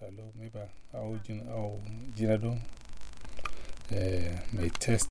Hello, maybe I'll, I'll, I'll, eh, test.